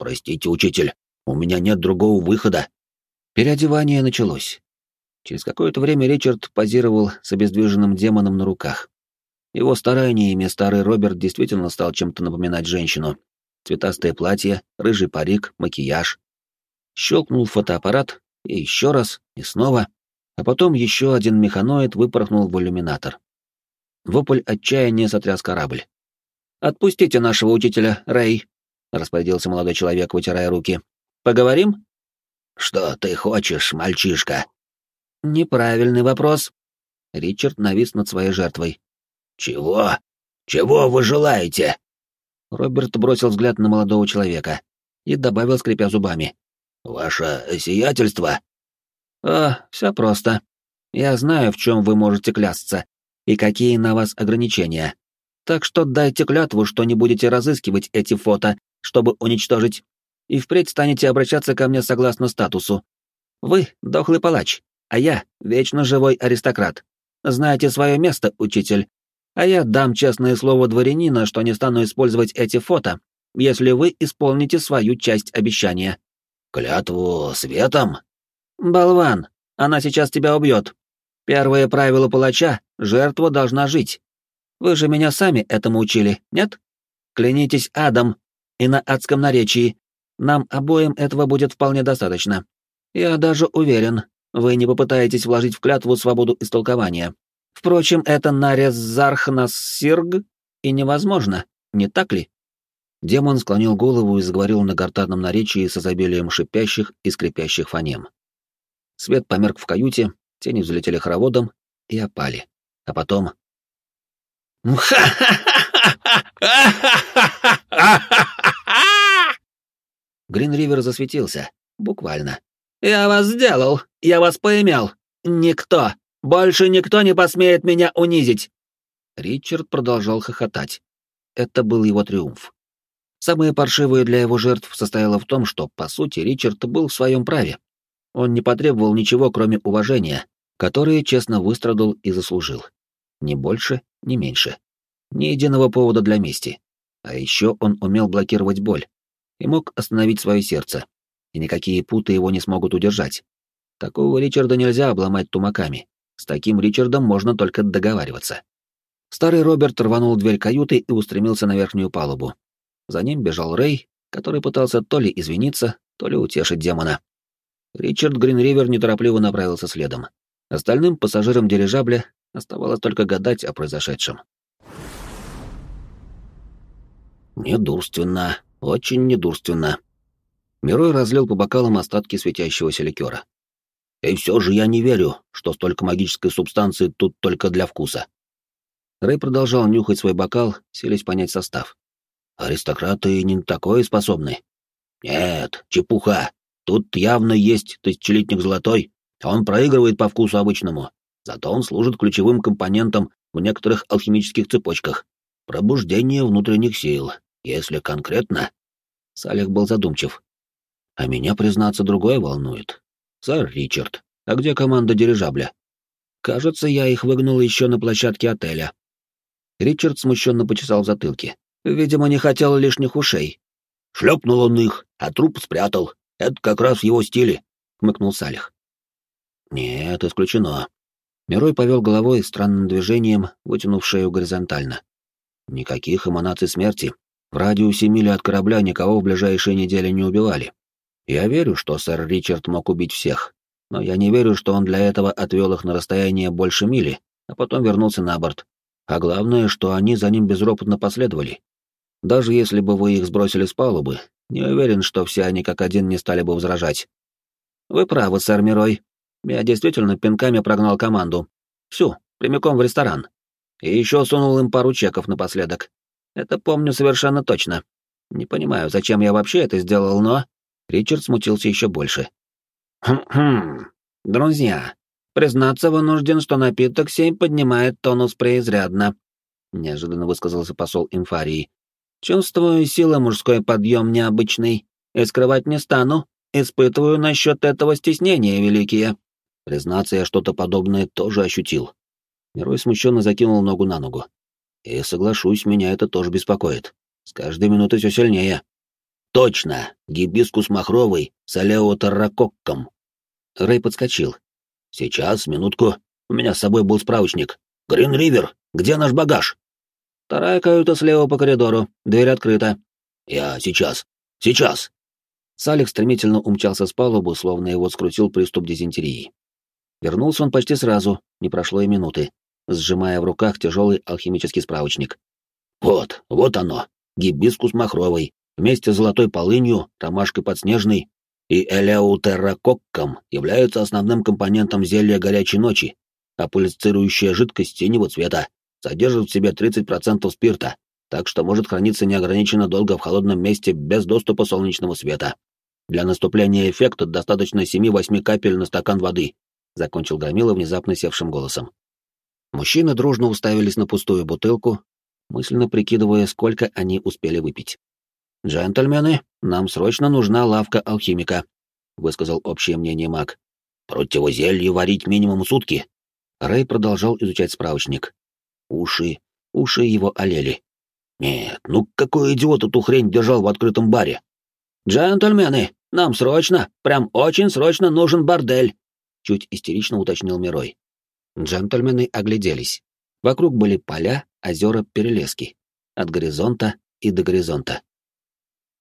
«Простите, учитель, у меня нет другого выхода». Переодевание началось. Через какое-то время Ричард позировал с обездвиженным демоном на руках. Его стараниями старый Роберт действительно стал чем-то напоминать женщину, цветастое платье, рыжий парик, макияж. Щелкнул фотоаппарат, и еще раз, и снова. А потом еще один механоид выпорхнул в иллюминатор. Вопль отчаяния сотряс корабль. «Отпустите нашего учителя, Рэй», — распорядился молодой человек, вытирая руки. «Поговорим?» «Что ты хочешь, мальчишка?» «Неправильный вопрос». Ричард навис над своей жертвой. «Чего? Чего вы желаете?» Роберт бросил взгляд на молодого человека и добавил, скрипя зубами. «Ваше сиятельство?» «О, все просто. Я знаю, в чем вы можете клясться, и какие на вас ограничения. Так что дайте клятву, что не будете разыскивать эти фото, чтобы уничтожить, и впредь станете обращаться ко мне согласно статусу. Вы — дохлый палач, а я — вечно живой аристократ. Знаете свое место, учитель. А я дам честное слово дворянина, что не стану использовать эти фото, если вы исполните свою часть обещания. Клятву светом? Болван, она сейчас тебя убьет. Первое правило палача — жертва должна жить. Вы же меня сами этому учили, нет? Клянитесь адом и на адском наречии. Нам обоим этого будет вполне достаточно. Я даже уверен, вы не попытаетесь вложить в клятву свободу истолкования. Впрочем, это нарез Зархнас-Сирг и невозможно, не так ли? Демон склонил голову и заговорил на гортанном наречии с изобилием шипящих и скрипящих фонем. Свет померк в каюте, тени взлетели хороводом и опали. А потом... Гринривер засветился, буквально. «Я вас сделал! Я вас поимел! Никто! Больше никто не посмеет меня унизить!» Ричард продолжал хохотать. Это был его триумф. Самое паршивое для его жертв состояло в том, что, по сути, Ричард был в своем праве. Он не потребовал ничего, кроме уважения, которое честно выстрадал и заслужил. Ни больше, ни меньше. Ни единого повода для мести. А еще он умел блокировать боль и мог остановить свое сердце, и никакие путы его не смогут удержать. Такого Ричарда нельзя обломать тумаками. С таким Ричардом можно только договариваться. Старый Роберт рванул дверь каюты и устремился на верхнюю палубу. За ним бежал Рэй, который пытался то ли извиниться, то ли утешить демона. Ричард Гринривер неторопливо направился следом. Остальным пассажирам дирижабля оставалось только гадать о произошедшем. Недурственно, очень недурственно. Мирой разлил по бокалам остатки светящегося ликера. И все же я не верю, что столько магической субстанции тут только для вкуса. Рэй продолжал нюхать свой бокал, селись понять состав. Аристократы не такое способны. Нет, чепуха. Тут явно есть тысячелетник золотой, он проигрывает по вкусу обычному. Зато он служит ключевым компонентом в некоторых алхимических цепочках. Пробуждение внутренних сил, если конкретно. Салих был задумчив. А меня, признаться, другое волнует. Сэр Ричард, а где команда дирижабля? Кажется, я их выгнал еще на площадке отеля. Ричард смущенно почесал в затылке. Видимо, не хотел лишних ушей. Шлепнул он их, а труп спрятал. Это как раз в его стиле, хмыкнул Салих. Нет, исключено. Мирой повел головой странным движением, вытянув шею горизонтально. Никаких эманаций смерти. В радиусе мили от корабля никого в ближайшие недели не убивали. Я верю, что сэр Ричард мог убить всех, но я не верю, что он для этого отвел их на расстояние больше мили, а потом вернулся на борт. А главное, что они за ним безропотно последовали. Даже если бы вы их сбросили с палубы, не уверен, что все они как один не стали бы возражать. Вы правы, сэр Мирой. Я действительно пинками прогнал команду. Всю, прямиком в ресторан. И еще сунул им пару чеков напоследок. Это помню совершенно точно. Не понимаю, зачем я вообще это сделал, но... Ричард смутился еще больше. «Хм-хм, друзья, признаться вынужден, что напиток сей поднимает тонус преизрядно», — неожиданно высказался посол Инфарии. Чувствую силы мужской подъем необычный, и скрывать не стану, испытываю насчет этого стеснения великие. Признаться, я что-то подобное тоже ощутил. Мирой смущенно закинул ногу на ногу. И соглашусь, меня это тоже беспокоит. С каждой минутой все сильнее. Точно, гибискус махровый с алеоторракокком. Рэй подскочил. Сейчас, минутку. У меня с собой был справочник. Грин-Ривер, где наш багаж? Вторая каюта слева по коридору, дверь открыта. Я сейчас, сейчас. Салик стремительно умчался с палубы, словно его скрутил приступ дизентерии. Вернулся он почти сразу, не прошло и минуты, сжимая в руках тяжелый алхимический справочник. «Вот, вот оно, гибискус махровый, вместе с золотой полынью, ромашкой подснежной и элеутерракокком являются основным компонентом зелья горячей ночи, а пульсирующая жидкость синего цвета содержит в себе 30% спирта, так что может храниться неограниченно долго в холодном месте без доступа солнечного света. Для наступления эффекта достаточно 7-8 капель на стакан воды, закончил Громила внезапно севшим голосом. Мужчины дружно уставились на пустую бутылку, мысленно прикидывая, сколько они успели выпить. «Джентльмены, нам срочно нужна лавка алхимика», — высказал общее мнение маг. «Противозелье варить минимум сутки». Рэй продолжал изучать справочник. Уши, уши его олели. «Нет, ну какой идиот эту хрень держал в открытом баре?» «Джентльмены, нам срочно, прям очень срочно нужен бордель», — чуть истерично уточнил Мирой. Джентльмены огляделись. Вокруг были поля, озера, перелески. От горизонта и до горизонта.